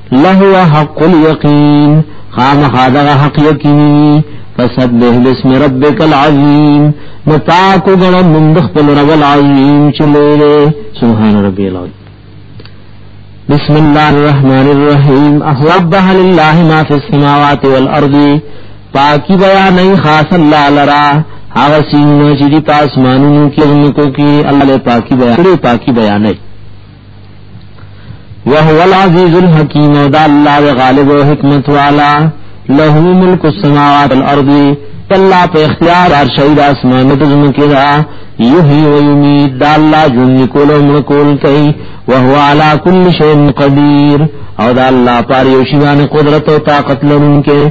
لهو حق الیقین خام خادغ حق یقینی فسبح بسم ربک العظیم نتاکو گنا مندخ پل رب العظیم چلے لے سبحان ربی العظیم بسم اللہ الرحمن الرحیم احوابہ للہ ما فی السماوات والارض پاکی بیا نئی خاص اللہ لرا هغه سینه چې د پاسمانونو کې زمکو کې الله له پاکي بیان کړي پاکي بیان نه وهو العزیز الحکیم او دا الله غالب او حکمت والا له ملک السماوات والارض الله په اختیار هر شی د اسمان د زمکه دا یحیی و یمیت دا الله جون کول او ملکول کوي وهو علی کل شیء قدیر او دا الله پار یو شی باندې قدرت او طاقت لرونکي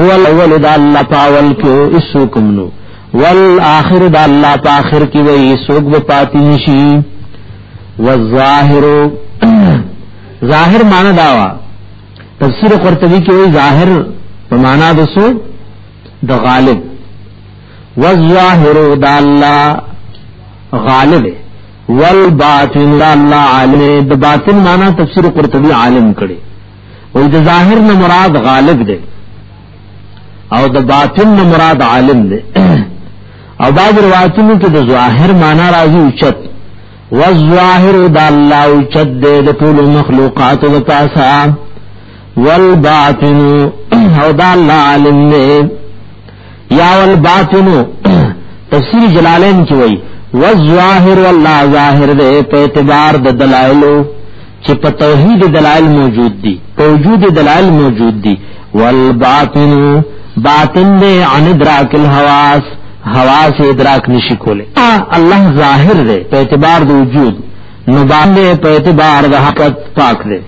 هو الاول دا الله پاول کو اسو کوملو والآخر دا الله پاخر کی وی سوګ پاتی نشی والظاهر ظاهر معنی داوا تفسیر قرطبی کې وی ظاهر په معنا د سو د غالب والظاهر د الله غالب والباطن د الله عالم د باطن معنا تفسیر قرطبی عالم کړي وې د ظاهر نه مراد غالب دی او د باطن نه مراد عالم دی او بعض روایتونو کې د ظاهر معنا راځي اوچت والظاهر د الله اوچت دی د ټول مخلوقات د پاسا والباطن او د الله عالم دی یا والباطن تفسیر جلالین کې وایي والظاهر والله ظاهر دی په اعتبار د دلایلو چې په توحید دلائل موجود دي په وجود دلائل موجود دي والباطن باطن دې عن ادراک الحواس حواس ادراک نشي کوله الله ظاهر دې په اعتبار د وجود نو باندې په اعتبار د حقیقت پاک دې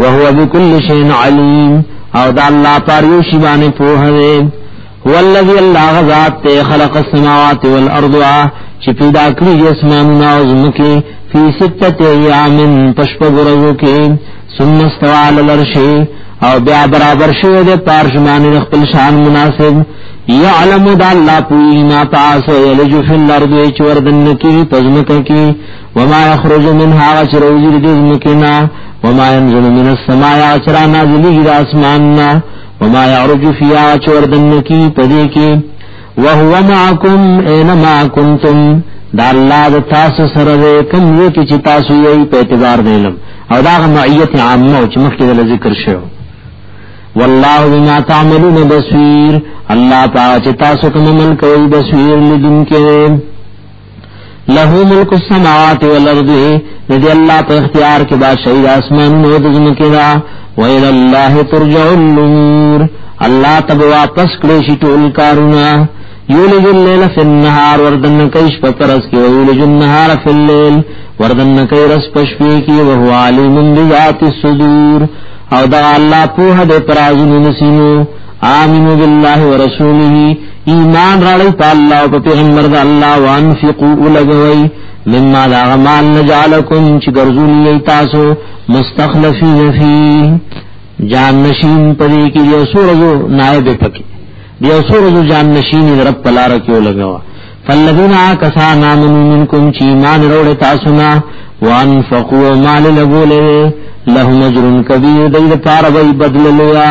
وهو بكل شيء عليم او دا الله پاره شی باندې پوهه والذي الله غزاد ته خلق السماوات والارض چې پیدا کړی یې اسمانونه او زمکه فی سته ایام پشپ ګرځو کې ثم استوى على العرش او بیا برابر شوی د پارشمان خپل شان مناسب یعلم د الله پوی ما تاسو یلج فی الارض چې وردن کې پزمکه کې وما یخرج منها وشروزی د زمکه نه وما ينزل من السماء اچرا نازلی د اسمان نه وما يعرج فيها چوردن کی پدې کې وهو معكم اينما كنتم دا الله د تاسو سره کوم یو کې چې تاسو یې په اعتبار دی علم او دا معیت عامه او چې مخکې د ذکر شو والله بما تعملون بصير الله پاک تاسو کوم عمل کوي بصير لدن کې له ملک السماوات والارض ندی الله په اختیار کې با شهید اسمان نو د زمکه دا ویل الله ترجع النور الله تب واپس کړی شي ټول کارونه یولج الليل فی النهار وردن کیش پکرس کی ویولج النهار فی الليل وردن کی رس پشپی کی وهو علیم بذات الصدور او دا الله په دې پرازونو نسینو آمین بالله ورسوله ایمان راړی په الله او په پیغمبر د الله وانفقوا ولګوي مما دا غمال نجعلکم چې ګرځولې تاسو مستخلفین فی جان نشین پدې کې یو سورزو نائب پکې یو سورزو جان نشین رب پلار کې ولګوا فالذین کسان امنوا منکم چې ایمان راړی تاسو نه وانفقوا مال لګولې لهم اجر کبیر دې لپاره وي بدل لیا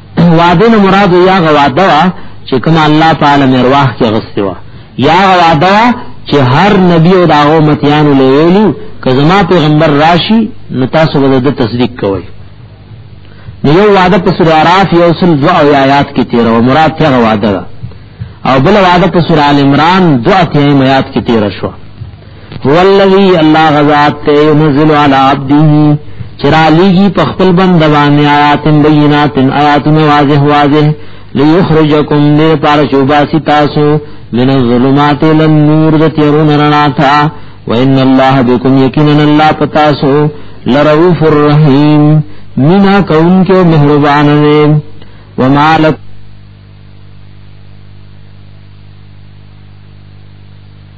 واده نه مراد یا غواده وا چې کوم الله تعالی مرواح کې غستې وا یا غواده وا چې هر نبی او داغو متیان لویلی که زما پیغمبر راشي نو تاسو به د تصدیق کوئ نو یو وعده په سورہ اعراف یو سل دو او آیات کې تیر او مراد ته وعده او بل وعده په سورہ ال عمران دو اتیایم آیات کې تیر شو هو الذی الله غزاد ته ينزل على عبده چرالیږي په خپل بندوان آیات بینات آیات واضح واضح ليخرجکم دې پار شوباسی تاسو من الظلمات الى النور د تیرون رڼا تا وان الله بكم یقینا الله پتاسو لرؤوف الرحیم مینا کون کې مهربان دی وما لك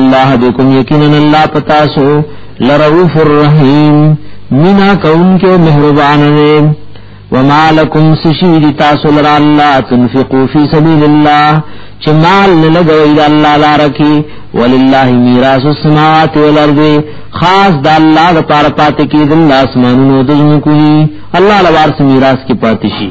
الله دې کوم یقینا الله پتا سو لرؤف الرحیم مینا کون کې مهربان دی وما لكم سشید تاسو لرا الله تنفقوا فی سبیل الله چې مال لګوي د الله لار کې ولله میراث السماوات والارض خاص د الله لپاره پاتې کیدل اسمانونو د زمکو الله لپاره میراث کې پاتې شي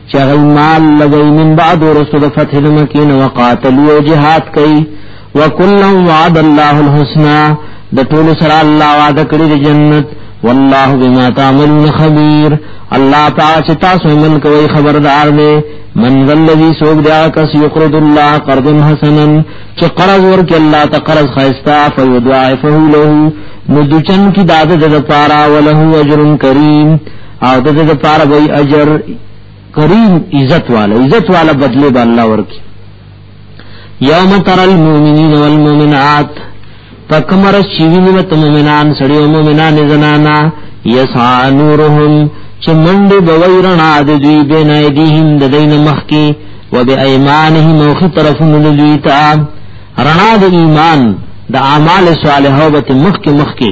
چغی مال لګی من بعد رسول فتح مکین وقاتلوا جهاد کئ وکلا وعد الله الحسنا د ټول سره الله وعده کړی د جنت والله بما تعملون خبير الله تعالی چې تاسو من کوي خبردار دی من ذلذي سوق دعا کس يقرض الله قرض حسنا چې قرض ورکړي الله ته قرض خيستا فيضاعفه له نو دچن کی داد د پارا وله اجر کریم او د دې لپاره به اجر کریم عزت والا عزت والا بدله به الله ورکي یوم تر المؤمنین والمؤمنات پکمر شیوین و مومنان سړی او مومنان زنانا یسعا نورهم چې منډه بوي رڼا د دوی بین ایدیهم د دین مخ کې و به ایمانهم او خي طرفونو د دوی ته رڼا د ایمان د اعمال صالحو به مخ کې مخ کې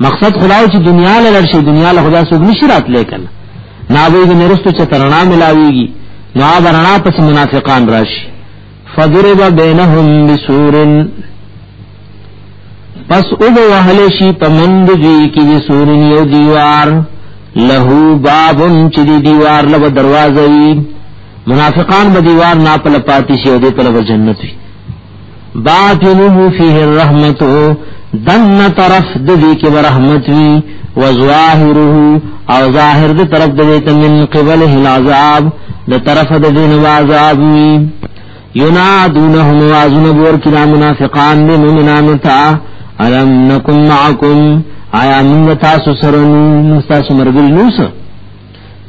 مقصد خدای چې دنیا له لرشي دنیا له خدای سوګ نشي راتلې کنه ناوی د نرستو چې ترنا ملاويږي نو ورنا پس منافقان راشي فضرب بينهم بسور پس او وهل شي پمند دوی کې بسور یو دیوار له باب چې دی دیوار له دروازه وي منافقان به دیوار نه پله پاتې شي او دې په جنت وي باطنه فيه الرحمت دن طرف د دې کې رحمت وي وظاهره او ظاهر د طرف د دې من قبل العذاب د طرف د دین عذاب وي ينادونهم وازن بور کلا منافقان دې مومنان تا الم نکم معکم آیا موږ تاسو سره نو تاسو مرګ نو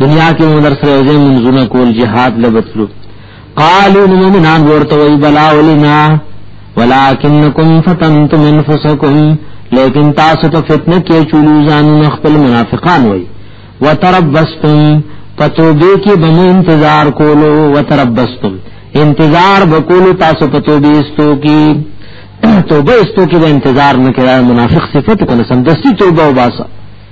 دنیا کې مو در سره یې منځونه کول jihad لبتلو قالو مومنان ورته وی بلا ولنا ولکنکم فتنتم انفسکم لیکن تاسو ته فتنه کې چولو ځان خپل منافقان وی وتربستم پتوبه کې بم انتظار کولو وتربستم انتظار وکولو تاسو پتوبه استو کې توبه استو کې انتظار نه کړه منافق صفت کنه سمدستي توبه وباسه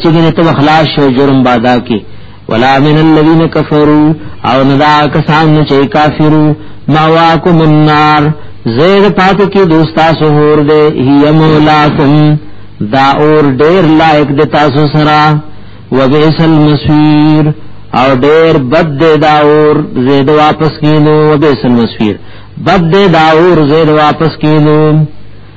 چې ګنې ته خلاص شو جرم بادا کې ولا من الذين كفروا او ندا کسان چې کافرو ماواکم النار زید پاتو کی دوستا سهور دے هی مولاکم دا اور ډیر لایک د تاسو سره وبئس المسویر او ډیر بد دے دا اور زید واپس کینو وبئس المسویر بد دے دا اور زید واپس کینو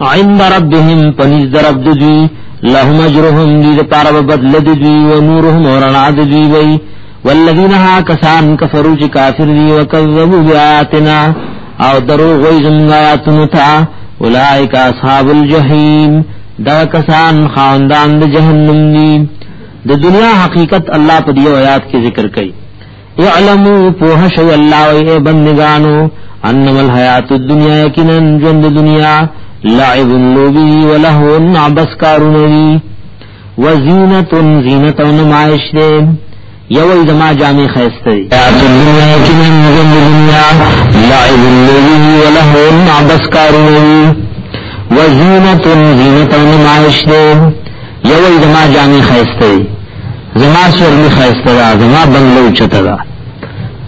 عند ربهم پنځ درب دوی لهم اجرهم دې لپاره به بدل دوی او نورهم ورنا دوی وي والذین ها کسان کفروا چې کافر دي او کذبوا بیاتنا او درو غوي زمغا آیاتونو ته اولائک اصحاب الجحیم دا کسان خاندان د جهنم دي د دنیا حقیقت الله په دې آیات کې ذکر کړي اعلمو پوه شي الله او ای بندگانو انما الحیات الدنیا یقینا ژوند دنیا لعب لوبی ولهو عبس کارونوی وزینت زینت او نمائش دے یو زما جامع خیسته دی حیات الدنیا یقینا ژوند دنیا لعب لوبی ولهو عبس کارونوی وزینت زینت او نمائش دے یو زما جامع خیسته دی زما سورلی خیسته دا زما بنگلو چته دا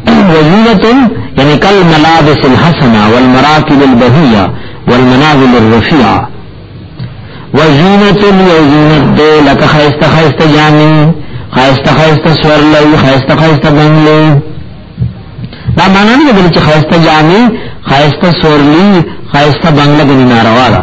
وزینتن یعنی کل ملابس الحسنہ والمراکب البہیہ والمنازل الرفیعہ وزینتن یوزینت دے لکا خیسته خیسته جامی خیسته خیسته سورلی خیسته خیسته بنگلو دا مانا نه دل چې خیسته جامی خیسته سورلی خیسته بنگلو گنی ناروا دا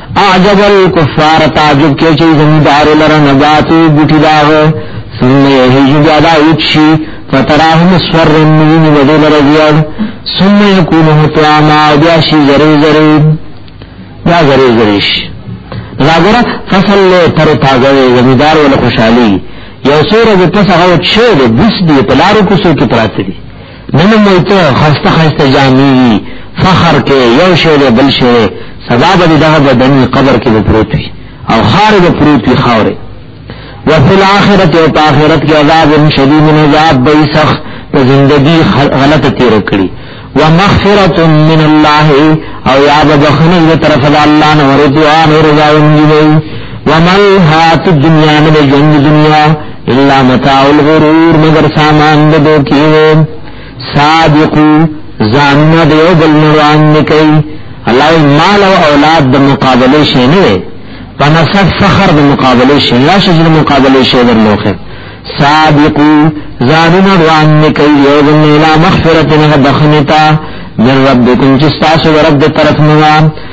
اعجب الكفار تعجب کې چې زمیدار لره نباتو بوټي داغ ثم یهیج بیا دا اوچی فتراه مصفر من ودی لره دیار ثم یکون حتواما بیا شی زری زری بیا زری زریش راګره فصل له تر تازه زمیدار ول خوشحالي یو سور د پس هغه چې د بوس دی په لارو کوسو کې پراته دي نن موږ ته خسته خسته جامې دي فخر کې یو شی دی بل شی دی سبا به دغه بدن قبر کې به پروت وي او خار به پروت وي خاورې وفي الآخرة او په آخرت کې عذاب شدید من عذاب به سخت په زندگی غلط تیر کړی ومغفرة من الله او یا بخنه له طرف د الله نو رضوان رضا ونی وی ومن هات الدنيا من جند دنیا الا متاع الغرور مگر سامان د دوکي وو صادقو ځان نه دی او بل نوان نکي الله مال او اولاد د مقابله شي نه پنسب فخر د مقابله شي لا شي د مقابله شي در لوخه صادقو ځان نه روان نکي یو بل نه مغفرت نه بخنتا من ربکم چې تاسو رب طرف نه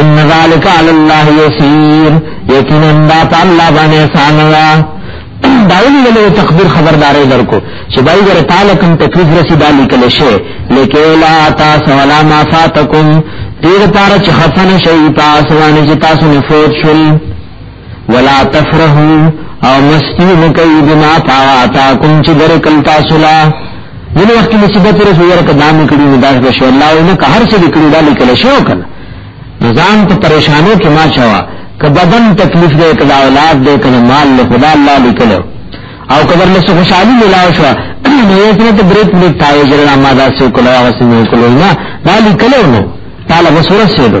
ان ذالک علی الله یسیر یقینا دا په الله باندې آسان وا داولی له تخبیر خبردارې درکو چې دای غره تعالی کوم تکلیف رسی دالی کله شی لکیلا تاسو ولا ما فاتکم دیر پارا چه خفن شئی پاسوانی چه تاسو نفوت شل ولا تفرحو او مستی مکی بما پاواتا کم چی در کلتا سلا یعنی وقت مصیبت رسو یرک دام کلی نداش بشو اللہ انکا ہر سے دکلی دالی کلی شو کن نظام تا پریشانو کی ما چوا که بدن تکلیف دے که اولاد دے که مال لے خدا اللہ لکلو او که برلس خوشحالی ملاو شوا نیتنا تا بریت ملیت تایجرنا ما دا سو کلو آغا سنو کلو نا دا لکلو نو تالا بسورت سیدو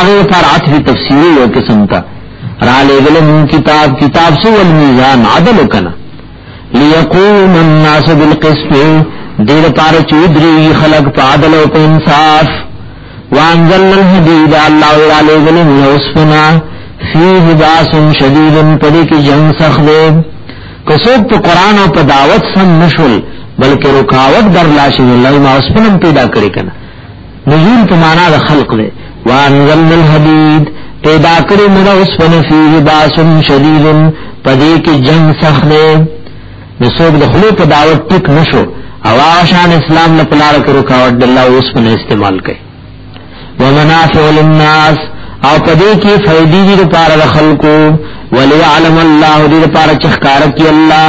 هغه پر عطف تفسیری یو قسم تا را لګل مون کتاب کتاب سو المیزان عدل کنا ليقوم الناس بالقسط دیر پار چودری خلق پا عدل و پا انصاف وانزل الحدید اللہ را لګل مون اسفنا فیه باس شدید پدی کی جنگ سخت دے کسوک پا قرآن و پا دعوت سم نشول بلکہ رکاوت در لاشی اللہ ما اسفنم پیدا کرے کنا نزول په معنا د خلق دی وانزلنا الحديد پیدا کړی موږ اوس په نفيه باس شديد پدې کې جنگ سخت دی نو څوک د خلو په دعوت ټیک نشو او آشان اسلام نه پلار کرو کاوت د الله اوس په استعمال کوي ومنافع للناس او پدې کې فائدې دي لپاره خلکو وليعلم الله دې لپاره چې ښکار کوي الله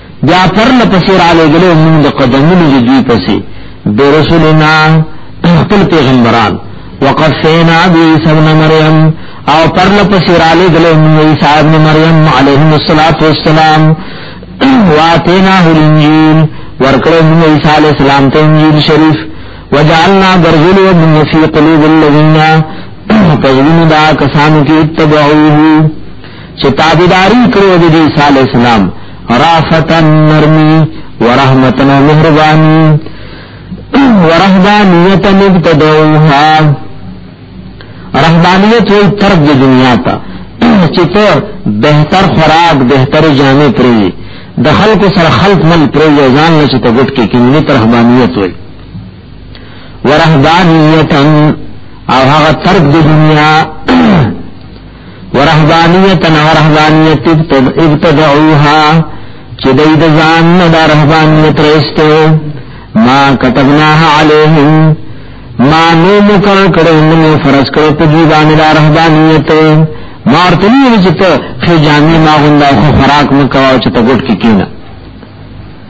بیا پرله پسې را لېږلو موږ د قدمونو د دوی پسې برسولنا خپل پیغمبران وقفینا بعیسی ابن مریم او پرله پسې را لېږلو موږ عیسی ابن مریم علیه الصلاۃ والسلام واتینا الانجیل ورکړو موږ عیسی علیه السلام ته انجیل شریف وجعلنا برزلو من فی قلوب الذین فزمون دا کسانو کی اتبعوه چې تابعداري کړو د عیسی علی السلام رافتن نرمي ورحمتنا مهرباني ورهبانیت مبتدوها رهبانیت وی ترک دی دنیا تا چې ته بهتر خوراک بهتر جامې پری د خلکو سره خلق مل پری ځان نه چې ته ګټ کې کینې تر رهبانیت وی ورهبانیت او هغه ترک دی دنیا ورهبانیت نو رهبانیت ابتدعوها چې دای د ځان نه د رهبانیت رسته ما كتبناها عليهم ما نو مکر کړو نو فرض کړو په دې باندې د رهبانیت مارتلی چې ته خې جامې ما غونډه خو خوراک مکو چې ته ګټ کې کینه